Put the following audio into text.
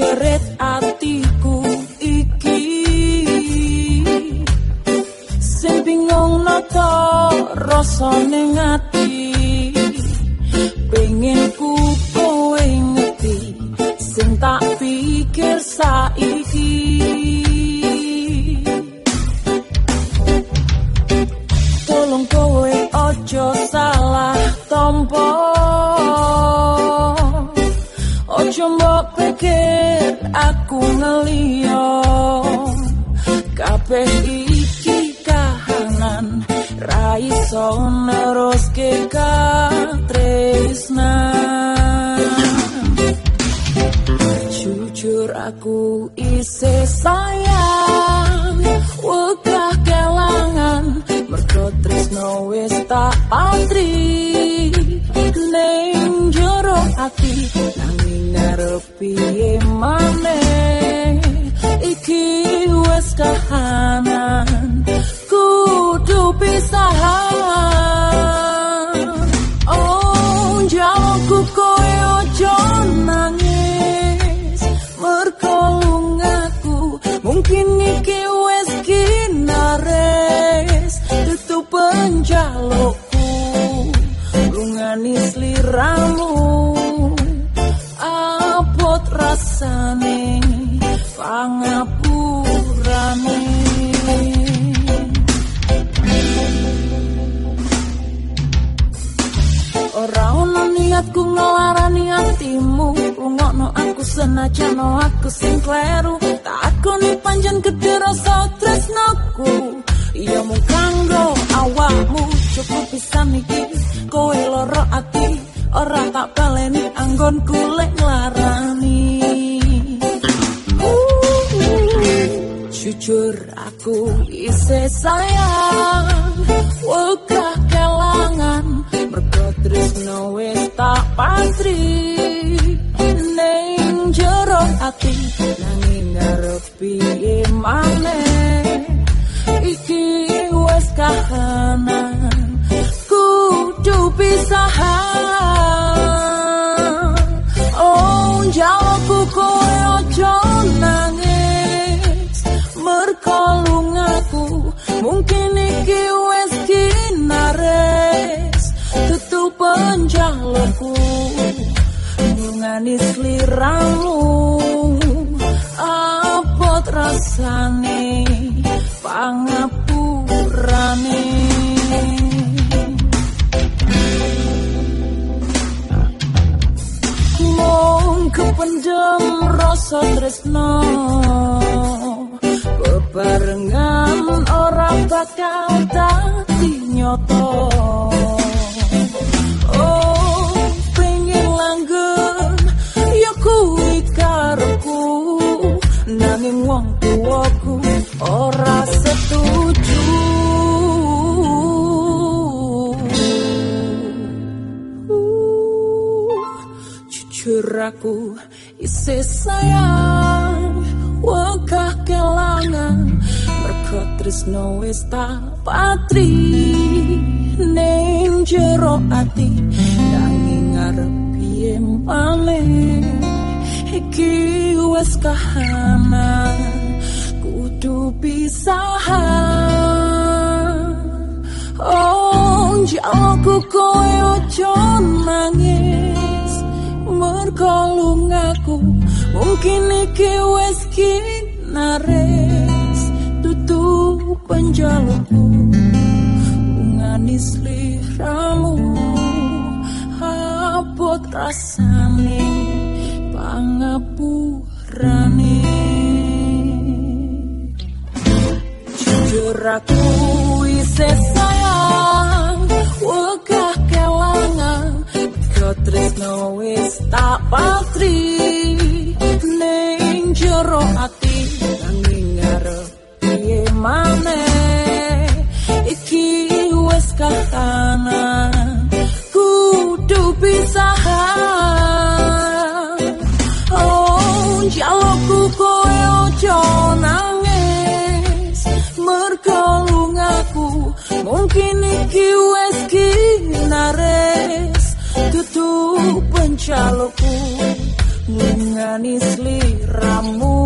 jerit atiku iki. Sing bingung nata rasane ngati kabeh iki kahanan ra iso neruske katresna. Jujur aku isih sayang wegah kelangan mergo tresno wis tak antri lungani sliramu abot rasane pangapurane. Ora ono niatku ngelarani hatimu Rungokno aku senajan aku sing kleru. Takoni panjen gede rasa tresnoku Iya mung kanggo awakmu cukup bisa niki Kowe loro ati ora tak baleni anggon kulek nglarani. Jujur aku isih sayang Wegah kelangan Mergo tresno wis tak pantri. Ning jero ati Nanging ngarep piye penjalukku Ngani sliramu Abot rasane? Pangapurane. Mung kependem rasa tresno bebarengan ora bakal dadi nyoto jujur aku isih sayang. Wegah kelangan mergo tresno wis patri ning jero ati. Nanging ngarep piye maneh iki wis kahanan. Kudu pisahan mungkin iki wis kinares tutup penjalukku ungani sliramu abot rasane pangapurane. Jujur aku isih sayang wegah kelangan. Kau wis tak patri pisahan oh jalukku kowe ojo nangis. Mergo lungaku mungkin iki wis kinares tutup pencalukku ngungani sliramu